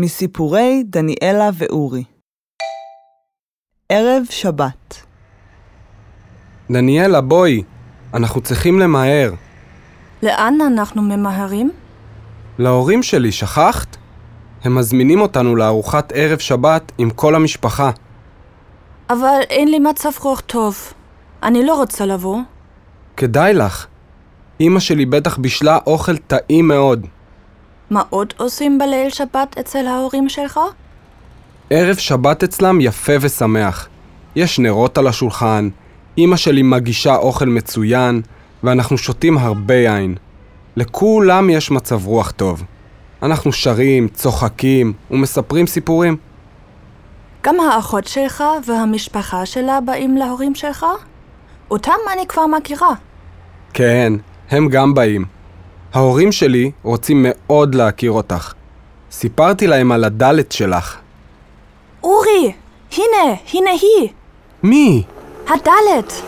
מסיפורי דניאלה ואורי ערב שבת דניאלה, בואי. אנחנו צריכים למהר. לאן אנחנו ממהרים? להורים שלי, שכחת? הם מזמינים אותנו לארוחת ערב שבת עם כל המשפחה. אבל אין לי מצב רוח טוב. אני לא רוצה לבוא. כדאי לך. אמא שלי בטח בישלה אוכל טעים מאוד. מה עוד עושים בליל שבת אצל ההורים שלך? ערב שבת אצלם יפה ושמח. יש נרות על השולחן, אמא שלי מגישה אוכל מצוין, ואנחנו שותים הרבה יין. לכולם יש מצב רוח טוב. אנחנו שרים, צוחקים ומספרים סיפורים. גם האחות שלך והמשפחה שלה באים להורים שלך? אותם אני כבר מכירה. כן, הם גם באים. ההורים שלי רוצים מאוד להכיר אותך. סיפרתי להם על הדלת שלך. אורי! הנה, הנה היא! מי? הדלת!